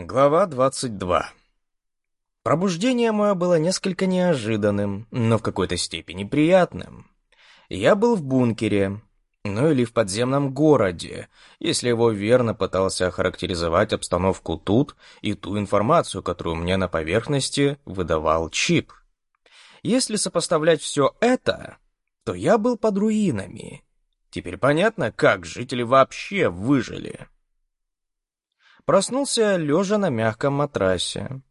Глава 22 Пробуждение мое было несколько неожиданным, но в какой-то степени приятным. Я был в бункере, ну или в подземном городе, если его верно пытался охарактеризовать обстановку тут и ту информацию, которую мне на поверхности выдавал чип. Если сопоставлять все это, то я был под руинами. Теперь понятно, как жители вообще выжили. Проснулся лежа на мягком матрасе,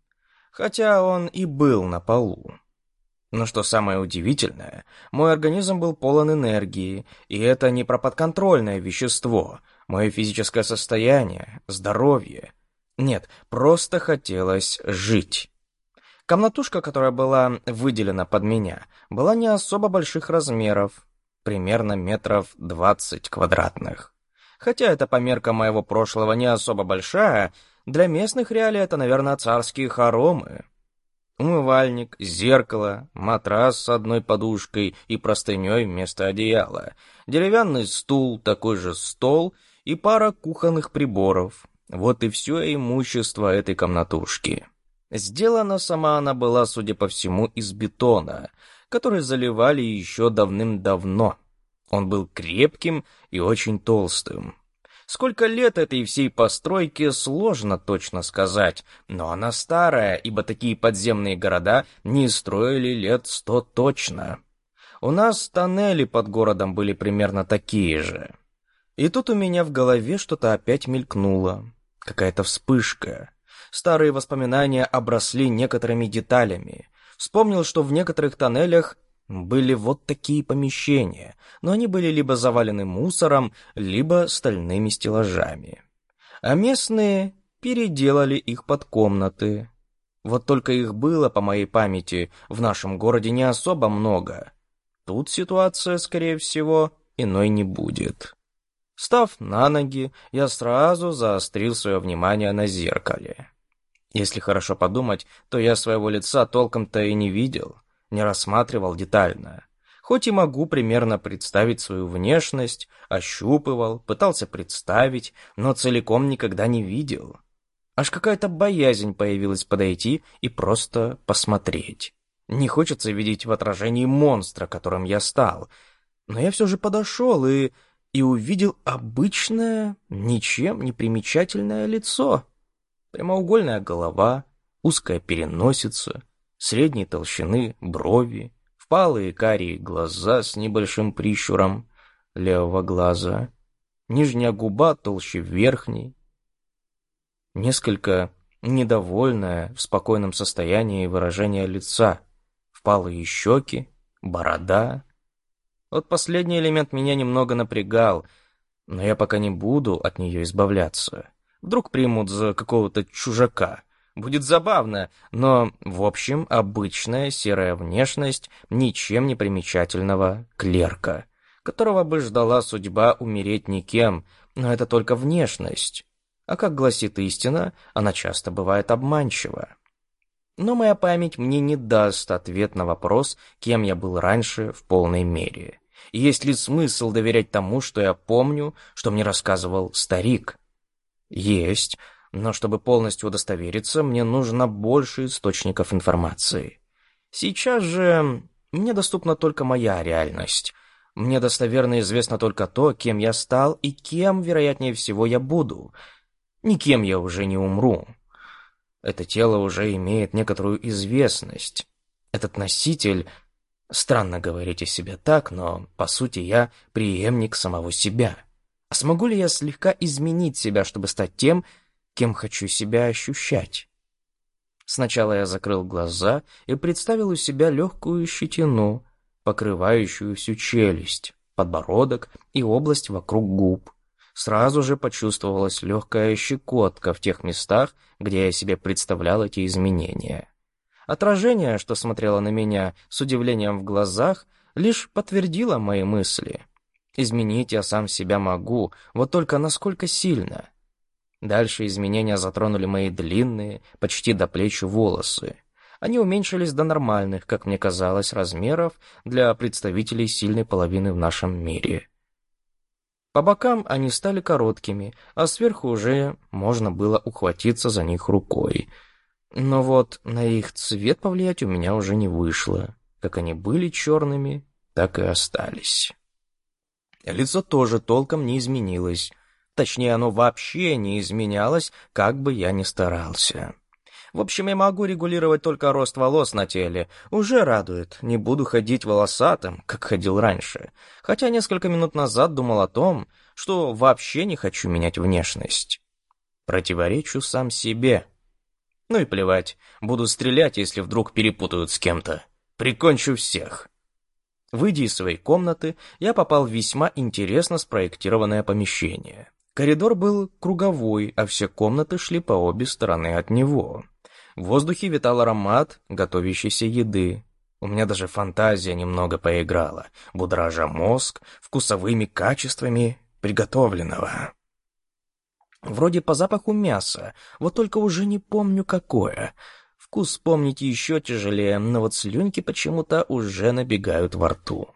хотя он и был на полу. Но что самое удивительное, мой организм был полон энергии, и это не про подконтрольное вещество, мое физическое состояние, здоровье. Нет, просто хотелось жить. Комнатушка, которая была выделена под меня, была не особо больших размеров, примерно метров двадцать квадратных. Хотя эта померка моего прошлого не особо большая, для местных реалий это, наверное, царские хоромы. Умывальник, зеркало, матрас с одной подушкой и простыней вместо одеяла, деревянный стул, такой же стол и пара кухонных приборов. Вот и все имущество этой комнатушки. Сделана сама она была, судя по всему, из бетона, который заливали еще давным-давно. Он был крепким и очень толстым. Сколько лет этой всей постройке, сложно точно сказать, но она старая, ибо такие подземные города не строили лет сто точно. У нас тоннели под городом были примерно такие же. И тут у меня в голове что-то опять мелькнуло. Какая-то вспышка. Старые воспоминания обросли некоторыми деталями. Вспомнил, что в некоторых тоннелях были вот такие помещения, но они были либо завалены мусором, либо стальными стеллажами. А местные переделали их под комнаты. Вот только их было, по моей памяти, в нашем городе не особо много. Тут ситуация, скорее всего, иной не будет. Став на ноги, я сразу заострил свое внимание на зеркале. Если хорошо подумать, то я своего лица толком-то и не видел не рассматривал детально. Хоть и могу примерно представить свою внешность, ощупывал, пытался представить, но целиком никогда не видел. Аж какая-то боязнь появилась подойти и просто посмотреть. Не хочется видеть в отражении монстра, которым я стал. Но я все же подошел и... и увидел обычное, ничем не примечательное лицо. Прямоугольная голова, узкая переносица, средней толщины брови, впалые карие глаза с небольшим прищуром левого глаза, нижняя губа толще верхней, несколько недовольное в спокойном состоянии выражение лица, впалые щеки, борода. Вот последний элемент меня немного напрягал, но я пока не буду от нее избавляться. Вдруг примут за какого-то чужака — Будет забавно, но, в общем, обычная серая внешность ничем не примечательного клерка, которого бы ждала судьба умереть никем, но это только внешность. А как гласит истина, она часто бывает обманчива. Но моя память мне не даст ответ на вопрос, кем я был раньше в полной мере. Есть ли смысл доверять тому, что я помню, что мне рассказывал старик? Есть, но чтобы полностью удостовериться, мне нужно больше источников информации. Сейчас же мне доступна только моя реальность. Мне достоверно известно только то, кем я стал и кем, вероятнее всего, я буду. Никем я уже не умру. Это тело уже имеет некоторую известность. Этот носитель... Странно говорить о себе так, но, по сути, я преемник самого себя. А смогу ли я слегка изменить себя, чтобы стать тем, кем хочу себя ощущать. Сначала я закрыл глаза и представил у себя легкую щетину, покрывающую всю челюсть, подбородок и область вокруг губ. Сразу же почувствовалась легкая щекотка в тех местах, где я себе представлял эти изменения. Отражение, что смотрело на меня с удивлением в глазах, лишь подтвердило мои мысли. Изменить я сам себя могу, вот только насколько сильно — Дальше изменения затронули мои длинные, почти до плеч волосы. Они уменьшились до нормальных, как мне казалось, размеров для представителей сильной половины в нашем мире. По бокам они стали короткими, а сверху уже можно было ухватиться за них рукой. Но вот на их цвет повлиять у меня уже не вышло. Как они были черными, так и остались. Лицо тоже толком не изменилось. Точнее, оно вообще не изменялось, как бы я ни старался. В общем, я могу регулировать только рост волос на теле. Уже радует. Не буду ходить волосатым, как ходил раньше. Хотя несколько минут назад думал о том, что вообще не хочу менять внешность. Противоречу сам себе. Ну и плевать. Буду стрелять, если вдруг перепутают с кем-то. Прикончу всех. Выйдя из своей комнаты, я попал в весьма интересно спроектированное помещение. Коридор был круговой, а все комнаты шли по обе стороны от него. В воздухе витал аромат готовящейся еды. У меня даже фантазия немного поиграла, будража мозг вкусовыми качествами приготовленного. Вроде по запаху мяса, вот только уже не помню какое. Вкус помнить еще тяжелее, но вот слюнки почему-то уже набегают во рту.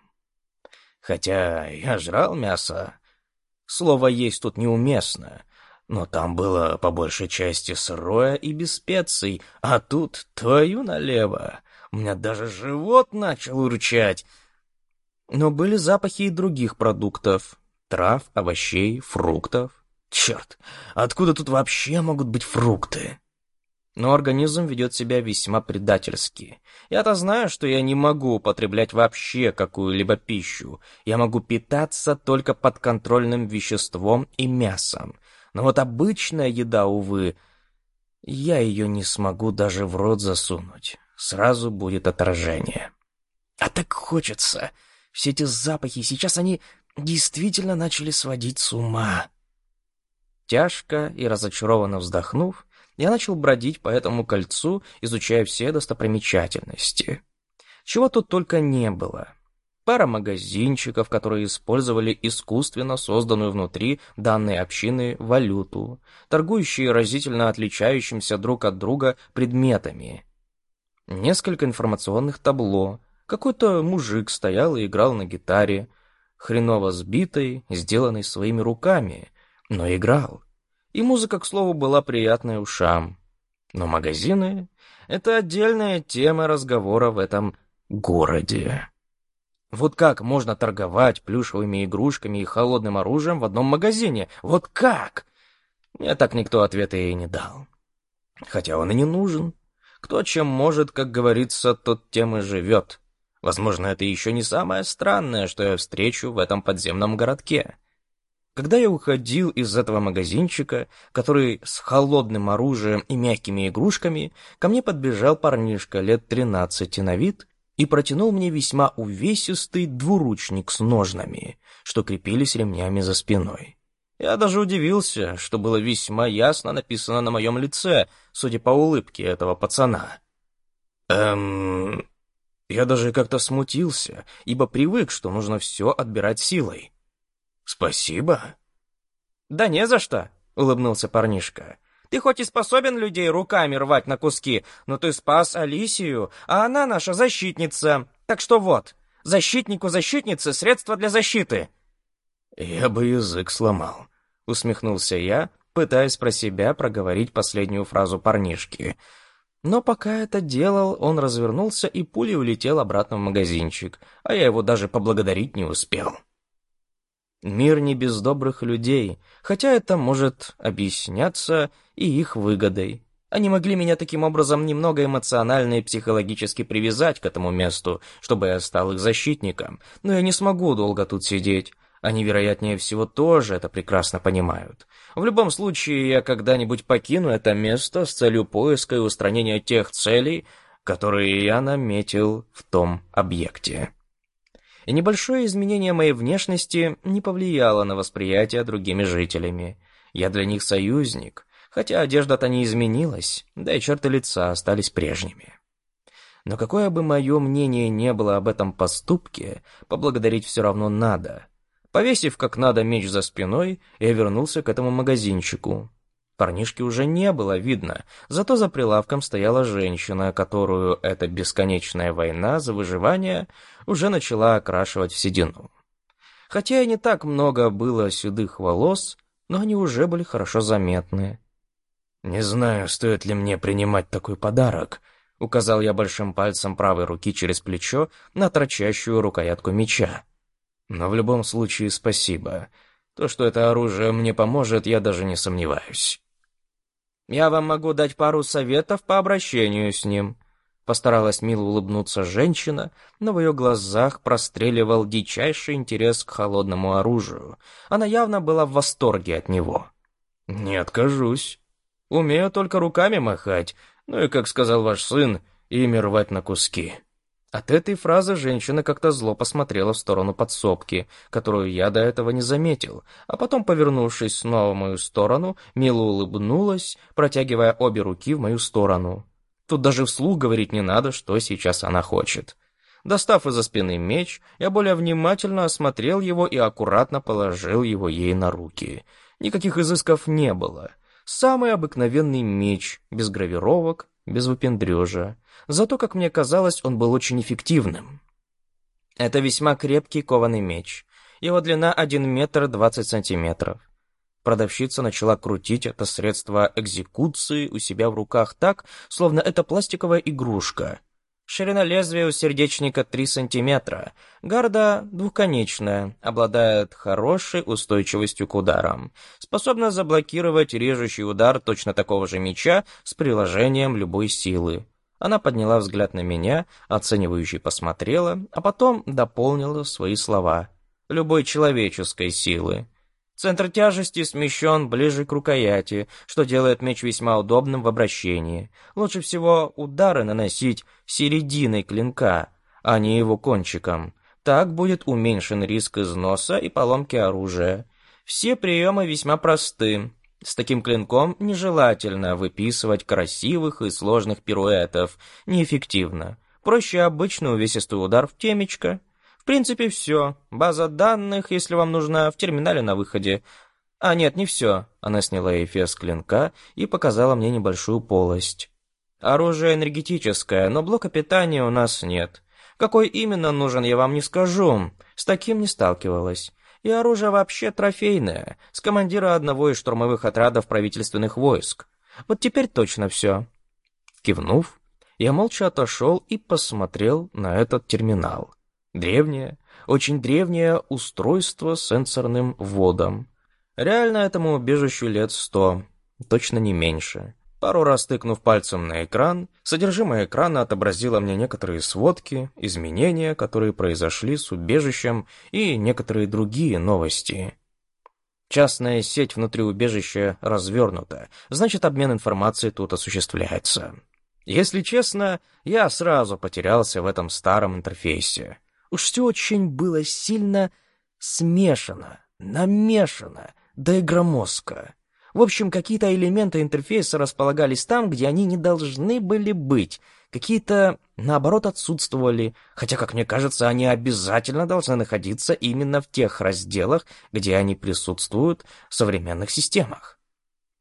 Хотя я жрал мясо. Слово «есть» тут неуместно. Но там было по большей части сырое и без специй, а тут твою налево. У меня даже живот начал урчать. Но были запахи и других продуктов. Трав, овощей, фруктов. Черт, откуда тут вообще могут быть фрукты? Но организм ведет себя весьма предательски. Я-то знаю, что я не могу употреблять вообще какую-либо пищу. Я могу питаться только подконтрольным веществом и мясом. Но вот обычная еда, увы, я ее не смогу даже в рот засунуть. Сразу будет отражение. А так хочется. Все эти запахи, сейчас они действительно начали сводить с ума. Тяжко и разочарованно вздохнув, я начал бродить по этому кольцу, изучая все достопримечательности. Чего тут только не было пара магазинчиков, которые использовали искусственно созданную внутри данной общины валюту, торгующие разительно отличающимся друг от друга предметами. Несколько информационных табло. Какой-то мужик стоял и играл на гитаре, хреново сбитой, сделанной своими руками, но играл. И музыка, к слову, была приятная ушам. Но магазины — это отдельная тема разговора в этом городе. Вот как можно торговать плюшевыми игрушками и холодным оружием в одном магазине? Вот как? Мне так никто ответа и не дал. Хотя он и не нужен. Кто чем может, как говорится, тот тем и живет. Возможно, это еще не самое странное, что я встречу в этом подземном городке. Когда я уходил из этого магазинчика, который с холодным оружием и мягкими игрушками, ко мне подбежал парнишка лет тринадцати на вид и протянул мне весьма увесистый двуручник с ножнами, что крепились ремнями за спиной. Я даже удивился, что было весьма ясно написано на моем лице, судя по улыбке этого пацана. Эм... Я даже как-то смутился, ибо привык, что нужно все отбирать силой. «Спасибо». «Да не за что», — улыбнулся парнишка. Ты хоть и способен людей руками рвать на куски, но ты спас Алисию, а она наша защитница. Так что вот, защитнику защитницы средства для защиты». «Я бы язык сломал», — усмехнулся я, пытаясь про себя проговорить последнюю фразу парнишки. Но пока это делал, он развернулся и пулей улетел обратно в магазинчик, а я его даже поблагодарить не успел. Мир не без добрых людей, хотя это может объясняться и их выгодой. Они могли меня таким образом немного эмоционально и психологически привязать к этому месту, чтобы я стал их защитником, но я не смогу долго тут сидеть. Они, вероятнее всего, тоже это прекрасно понимают. В любом случае, я когда-нибудь покину это место с целью поиска и устранения тех целей, которые я наметил в том объекте и небольшое изменение моей внешности не повлияло на восприятие другими жителями. Я для них союзник, хотя одежда-то не изменилась, да и черты лица остались прежними. Но какое бы мое мнение не было об этом поступке, поблагодарить все равно надо. Повесив как надо меч за спиной, я вернулся к этому магазинчику. Парнишки уже не было видно, зато за прилавком стояла женщина, которую эта бесконечная война за выживание уже начала окрашивать в седину. Хотя и не так много было седых волос, но они уже были хорошо заметны. «Не знаю, стоит ли мне принимать такой подарок», — указал я большим пальцем правой руки через плечо на торчащую рукоятку меча. «Но в любом случае спасибо. То, что это оружие мне поможет, я даже не сомневаюсь». «Я вам могу дать пару советов по обращению с ним», Постаралась мило улыбнуться женщина, но в ее глазах простреливал дичайший интерес к холодному оружию. Она явно была в восторге от него. «Не откажусь. Умею только руками махать, ну и, как сказал ваш сын, ими рвать на куски». От этой фразы женщина как-то зло посмотрела в сторону подсобки, которую я до этого не заметил, а потом, повернувшись снова в мою сторону, мило улыбнулась, протягивая обе руки в мою сторону. Тут даже вслух говорить не надо, что сейчас она хочет. Достав из-за спины меч, я более внимательно осмотрел его и аккуратно положил его ей на руки. Никаких изысков не было. Самый обыкновенный меч, без гравировок, без выпендрежа. Зато, как мне казалось, он был очень эффективным. Это весьма крепкий кованый меч. Его длина 1 метр 20 сантиметров. Продавщица начала крутить это средство экзекуции у себя в руках так, словно это пластиковая игрушка. Ширина лезвия у сердечника 3 сантиметра. Гарда двухконечная, обладает хорошей устойчивостью к ударам. Способна заблокировать режущий удар точно такого же меча с приложением любой силы. Она подняла взгляд на меня, оценивающе посмотрела, а потом дополнила свои слова. Любой человеческой силы. Центр тяжести смещен ближе к рукояти, что делает меч весьма удобным в обращении. Лучше всего удары наносить серединой клинка, а не его кончиком. Так будет уменьшен риск износа и поломки оружия. Все приемы весьма просты. С таким клинком нежелательно выписывать красивых и сложных пируэтов, неэффективно. Проще обычный увесистый удар в темечко — в принципе, все. База данных, если вам нужна, в терминале на выходе. А нет, не все. Она сняла эфес клинка и показала мне небольшую полость. Оружие энергетическое, но блока питания у нас нет. Какой именно нужен, я вам не скажу. С таким не сталкивалась. И оружие вообще трофейное, с командира одного из штурмовых отрядов правительственных войск. Вот теперь точно все. Кивнув, я молча отошел и посмотрел на этот терминал. Древнее, очень древнее устройство с сенсорным вводом. Реально этому убежищу лет сто, точно не меньше. Пару раз тыкнув пальцем на экран, содержимое экрана отобразило мне некоторые сводки, изменения, которые произошли с убежищем и некоторые другие новости. Частная сеть внутри убежища развернута, значит обмен информацией тут осуществляется. Если честно, я сразу потерялся в этом старом интерфейсе. Уж все очень было сильно смешано, намешано, да и громоздко. В общем, какие-то элементы интерфейса располагались там, где они не должны были быть. Какие-то, наоборот, отсутствовали, хотя, как мне кажется, они обязательно должны находиться именно в тех разделах, где они присутствуют в современных системах.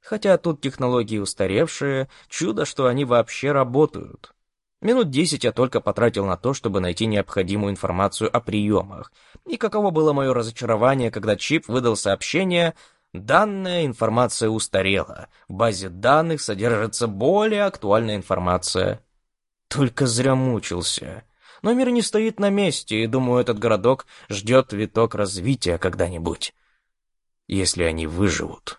Хотя тут технологии устаревшие, чудо, что они вообще работают. Минут десять я только потратил на то, чтобы найти необходимую информацию о приемах. И каково было мое разочарование, когда чип выдал сообщение «Данная информация устарела. В базе данных содержится более актуальная информация». Только зря мучился. Но мир не стоит на месте, и, думаю, этот городок ждет виток развития когда-нибудь. Если они выживут.